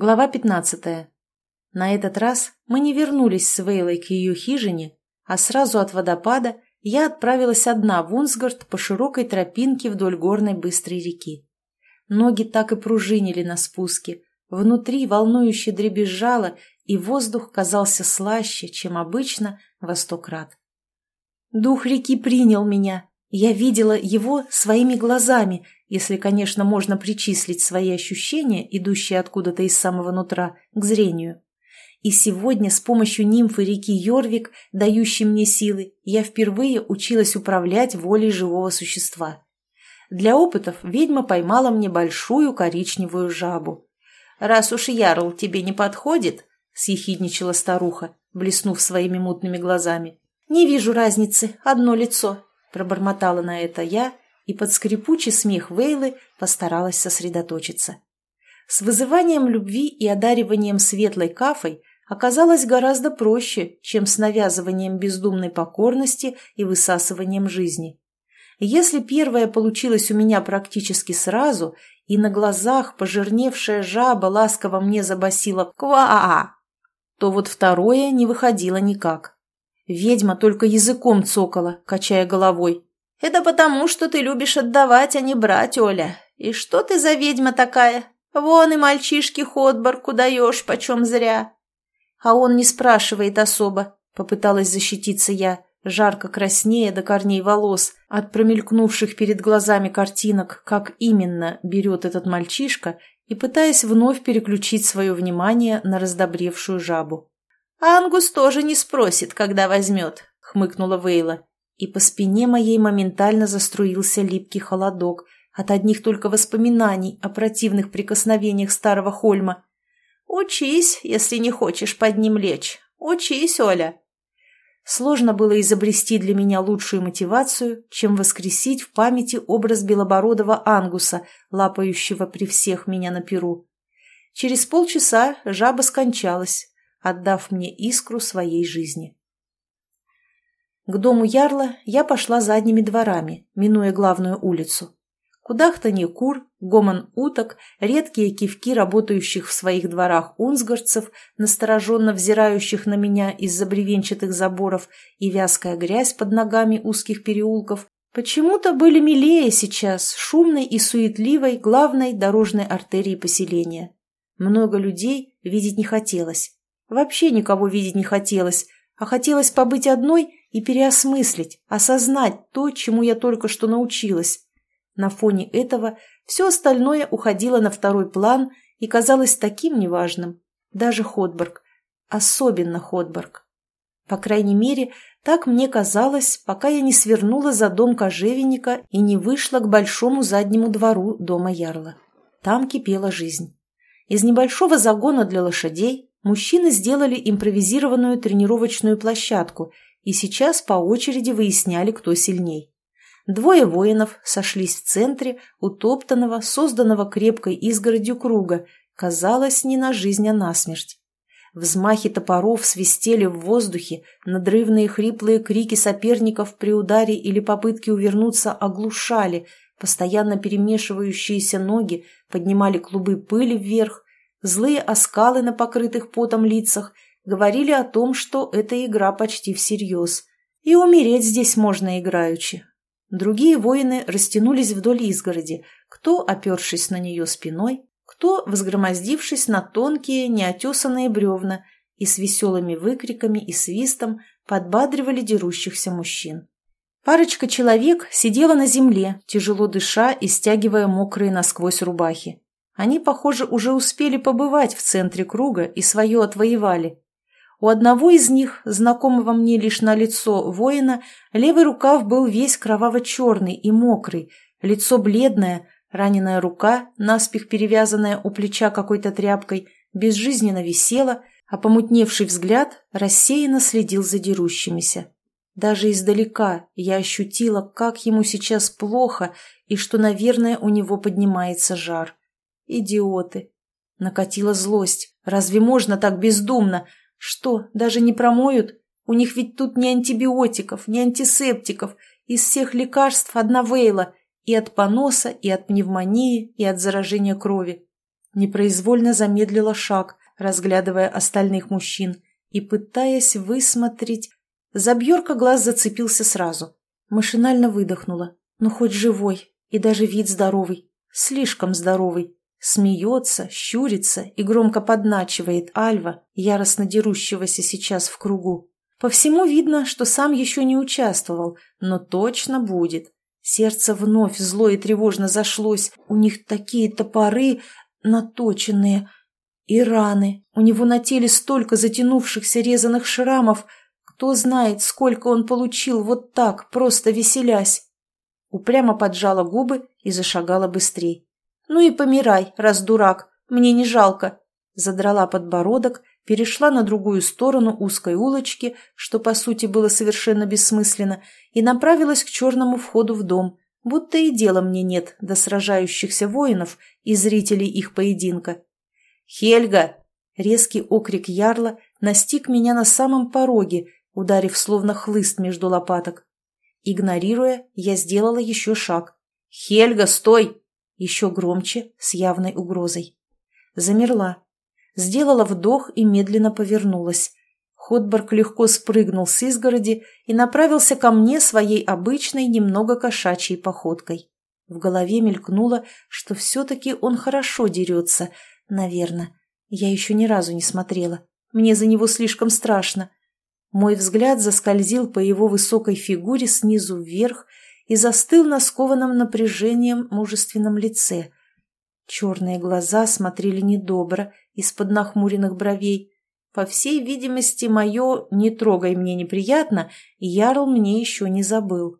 Глава 15. На этот раз мы не вернулись с Вейлой к ее хижине, а сразу от водопада я отправилась одна в Унсгард по широкой тропинке вдоль горной быстрой реки. Ноги так и пружинили на спуске, внутри волнующе дребезжало, и воздух казался слаще, чем обычно, во сто крат. Дух реки принял меня, я видела его своими глазами – если, конечно, можно причислить свои ощущения, идущие откуда-то из самого нутра, к зрению. И сегодня с помощью нимфы реки Йорвик, дающей мне силы, я впервые училась управлять волей живого существа. Для опытов ведьма поймала мне большую коричневую жабу. «Раз уж ярл тебе не подходит», — съехидничала старуха, блеснув своими мутными глазами. «Не вижу разницы, одно лицо», — пробормотала на это я, — и под скрипучий смех Вейлы постаралась сосредоточиться. С вызыванием любви и одариванием светлой кафой оказалось гораздо проще, чем с навязыванием бездумной покорности и высасыванием жизни. Если первое получилось у меня практически сразу, и на глазах пожирневшая жаба ласково мне забасила «Ква!», то вот второе не выходило никак. Ведьма только языком цокала, качая головой, «Это потому, что ты любишь отдавать, а не брать, Оля. И что ты за ведьма такая? Вон и мальчишке Ходборку даешь, почем зря». «А он не спрашивает особо», — попыталась защититься я, жарко краснея до корней волос, от промелькнувших перед глазами картинок, как именно берет этот мальчишка, и пытаясь вновь переключить свое внимание на раздобревшую жабу. «Ангус тоже не спросит, когда возьмет», — хмыкнула Вейла и по спине моей моментально заструился липкий холодок от одних только воспоминаний о противных прикосновениях старого Хольма. «Учись, если не хочешь под ним лечь. Учись, Оля!» Сложно было изобрести для меня лучшую мотивацию, чем воскресить в памяти образ белобородого ангуса, лапающего при всех меня на перу. Через полчаса жаба скончалась, отдав мне искру своей жизни. К дому Ярла я пошла задними дворами, минуя главную улицу. Кудахтанье кур, гомон уток, редкие кивки работающих в своих дворах унсгардцев, настороженно взирающих на меня из-за бревенчатых заборов и вязкая грязь под ногами узких переулков, почему-то были милее сейчас шумной и суетливой главной дорожной артерии поселения. Много людей видеть не хотелось. Вообще никого видеть не хотелось, а хотелось побыть одной и переосмыслить, осознать то, чему я только что научилась. На фоне этого все остальное уходило на второй план и казалось таким неважным. Даже Ходборг. Особенно Ходборг. По крайней мере, так мне казалось, пока я не свернула за дом кожевенника и не вышла к большому заднему двору дома Ярла. Там кипела жизнь. Из небольшого загона для лошадей мужчины сделали импровизированную тренировочную площадку – и сейчас по очереди выясняли, кто сильней. Двое воинов сошлись в центре утоптанного, созданного крепкой изгородью круга, казалось, не на жизнь, а на смерть. Взмахи топоров свистели в воздухе, надрывные хриплые крики соперников при ударе или попытке увернуться оглушали, постоянно перемешивающиеся ноги поднимали клубы пыли вверх, злые оскалы на покрытых потом лицах – говорили о том, что эта игра почти всерьез, и умереть здесь можно играючи. Другие воины растянулись вдоль изгороди, кто опершись на нее спиной, кто взгромоздившись на тонкие неотесанные бревна и с веселыми выкриками и свистом подбадривали дерущихся мужчин. Парочка человек сидела на земле, тяжело дыша и стягивая мокрые насквозь рубахи. Они, похоже, уже успели побывать в центре круга и свое отвоевали. У одного из них, знакомого мне лишь на лицо воина, левый рукав был весь кроваво-черный и мокрый, лицо бледное, раненая рука, наспех перевязанная у плеча какой-то тряпкой, безжизненно висела, а помутневший взгляд рассеянно следил за дерущимися. Даже издалека я ощутила, как ему сейчас плохо и что, наверное, у него поднимается жар. Идиоты! Накатила злость. Разве можно так бездумно? Что, даже не промоют? У них ведь тут ни антибиотиков, ни антисептиков. Из всех лекарств одна вейла. И от поноса, и от пневмонии, и от заражения крови. непроизвольно замедлила шаг, разглядывая остальных мужчин и пытаясь высмотреть... За Бьорка глаз зацепился сразу. Машинально выдохнула. Ну, хоть живой, и даже вид здоровый. Слишком здоровый. Смеется, щурится и громко подначивает Альва, яростно дерущегося сейчас в кругу. По всему видно, что сам еще не участвовал, но точно будет. Сердце вновь зло и тревожно зашлось. У них такие топоры наточенные и раны. У него на теле столько затянувшихся резаных шрамов. Кто знает, сколько он получил вот так, просто веселясь. Упрямо поджала губы и зашагала быстрей. «Ну и помирай, раз дурак, мне не жалко», задрала подбородок, перешла на другую сторону узкой улочки, что, по сути, было совершенно бессмысленно, и направилась к черному входу в дом, будто и дела мне нет до сражающихся воинов и зрителей их поединка. «Хельга!» — резкий окрик ярла настиг меня на самом пороге, ударив словно хлыст между лопаток. Игнорируя, я сделала еще шаг. «Хельга, стой!» Еще громче, с явной угрозой. Замерла. Сделала вдох и медленно повернулась. Ходборг легко спрыгнул с изгороди и направился ко мне своей обычной, немного кошачьей походкой. В голове мелькнуло, что все-таки он хорошо дерется, наверное. Я еще ни разу не смотрела. Мне за него слишком страшно. Мой взгляд заскользил по его высокой фигуре снизу вверх и застыл на скованном напряжением мужественном лице. Черные глаза смотрели недобро из-под нахмуренных бровей. По всей видимости, мое «не трогай мне неприятно» Ярл мне еще не забыл.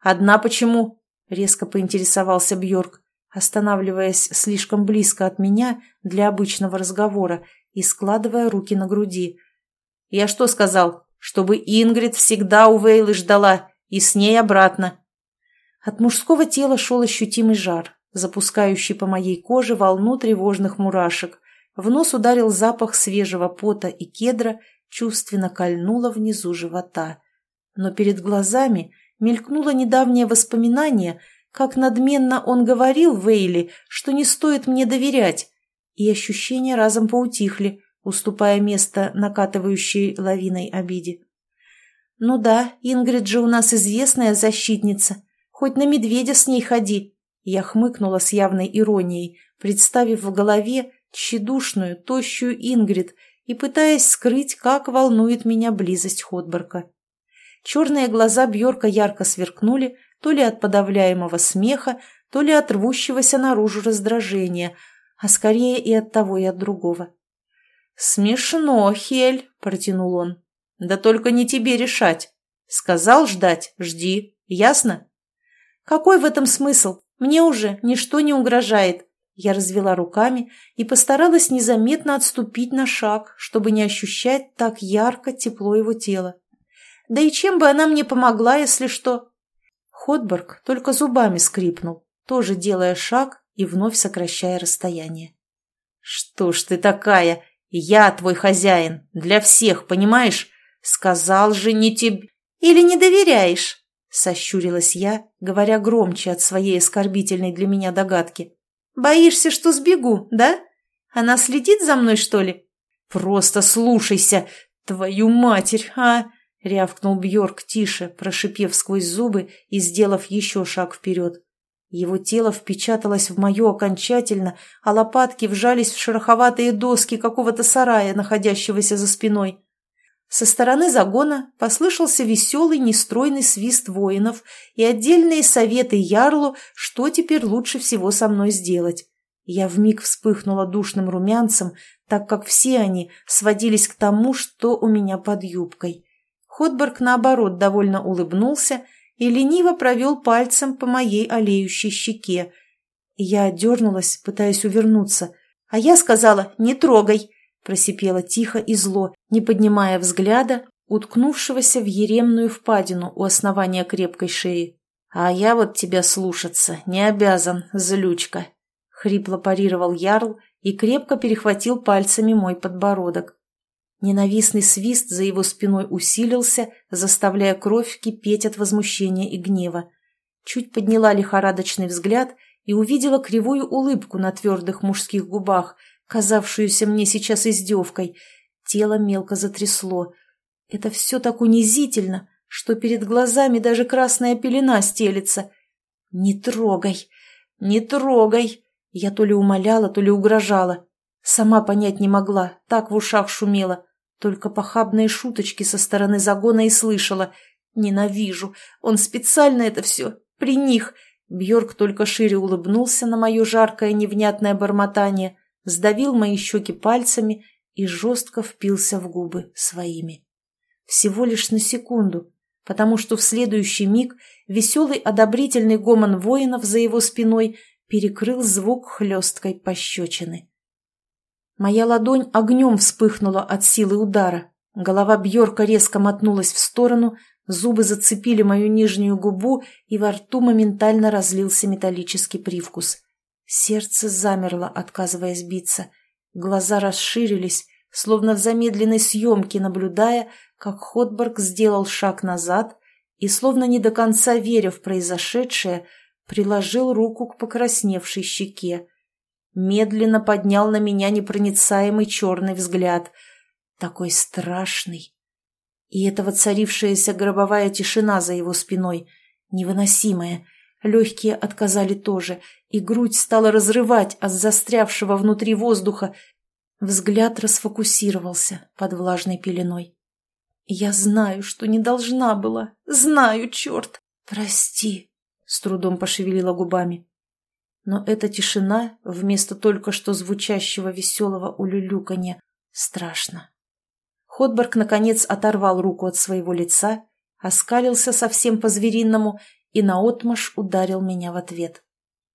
«Одна почему?» — резко поинтересовался Бьорк, останавливаясь слишком близко от меня для обычного разговора и складывая руки на груди. «Я что сказал? Чтобы Ингрид всегда у Вейлы ждала и с ней обратно. От мужского тела шел ощутимый жар, запускающий по моей коже волну тревожных мурашек. В нос ударил запах свежего пота и кедра, чувственно кольнуло внизу живота. Но перед глазами мелькнуло недавнее воспоминание, как надменно он говорил Вейли, что не стоит мне доверять, и ощущения разом поутихли, уступая место накатывающей лавиной обиде. «Ну да, Ингрид же у нас известная защитница. Хоть на медведя с ней ходи!» Я хмыкнула с явной иронией, представив в голове тщедушную, тощую Ингрид и пытаясь скрыть, как волнует меня близость Ходборка. Черные глаза Бьорка ярко сверкнули, то ли от подавляемого смеха, то ли от рвущегося наружу раздражения, а скорее и от того, и от другого. «Смешно, Хель», — протянул он. Да только не тебе решать. Сказал ждать, жди. Ясно? Какой в этом смысл? Мне уже ничто не угрожает. Я развела руками и постаралась незаметно отступить на шаг, чтобы не ощущать так ярко тепло его тела. Да и чем бы она мне помогла, если что? Ходберг только зубами скрипнул, тоже делая шаг и вновь сокращая расстояние. «Что ж ты такая? Я твой хозяин. Для всех, понимаешь? «Сказал же не тебе...» «Или не доверяешь?» — сощурилась я, говоря громче от своей оскорбительной для меня догадки. «Боишься, что сбегу, да? Она следит за мной, что ли?» «Просто слушайся, твою матерь, а!» — рявкнул Бьорк тише, прошипев сквозь зубы и сделав еще шаг вперед. Его тело впечаталось в мое окончательно, а лопатки вжались в шероховатые доски какого-то сарая, находящегося за спиной. Со стороны загона послышался веселый нестройный свист воинов и отдельные советы Ярлу, что теперь лучше всего со мной сделать. Я вмиг вспыхнула душным румянцем, так как все они сводились к тому, что у меня под юбкой. Ходберг, наоборот, довольно улыбнулся и лениво провел пальцем по моей олеющей щеке. Я отдернулась, пытаясь увернуться, а я сказала «не трогай», просипела тихо и зло, не поднимая взгляда, уткнувшегося в еремную впадину у основания крепкой шеи. «А я вот тебя слушаться не обязан, злючка!» — хрипло парировал Ярл и крепко перехватил пальцами мой подбородок. Ненавистный свист за его спиной усилился, заставляя кровь кипеть от возмущения и гнева. Чуть подняла лихорадочный взгляд и увидела кривую улыбку на твердых мужских губах, казавшуюся мне сейчас издевкой. Тело мелко затрясло. Это все так унизительно, что перед глазами даже красная пелена стелится. «Не трогай! Не трогай!» Я то ли умоляла, то ли угрожала. Сама понять не могла, так в ушах шумело. Только похабные шуточки со стороны загона и слышала. Ненавижу. Он специально это все. При них. Бьорк только шире улыбнулся на мое жаркое невнятное бормотание, сдавил мои щеки пальцами и жестко впился в губы своими. Всего лишь на секунду, потому что в следующий миг веселый одобрительный гомон воинов за его спиной перекрыл звук хлесткой пощечины. Моя ладонь огнем вспыхнула от силы удара. Голова Бьорка резко мотнулась в сторону, зубы зацепили мою нижнюю губу, и во рту моментально разлился металлический привкус. Сердце замерло, отказываясь биться. Глаза расширились, словно в замедленной съемке, наблюдая, как Ходборг сделал шаг назад и, словно не до конца веря в произошедшее, приложил руку к покрасневшей щеке медленно поднял на меня непроницаемый черный взгляд. Такой страшный. И эта воцарившаяся гробовая тишина за его спиной, невыносимая. Легкие отказали тоже, и грудь стала разрывать от застрявшего внутри воздуха. Взгляд расфокусировался под влажной пеленой. «Я знаю, что не должна была. Знаю, черт! Прости!» — с трудом пошевелила губами. Но эта тишина, вместо только что звучащего веселого улюлюканья, страшно. Ходберг, наконец, оторвал руку от своего лица, оскалился совсем по-звериному и наотмашь ударил меня в ответ.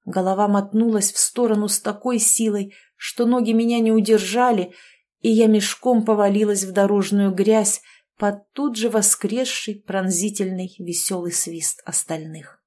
Голова мотнулась в сторону с такой силой, что ноги меня не удержали, и я мешком повалилась в дорожную грязь под тут же воскресший пронзительный веселый свист остальных.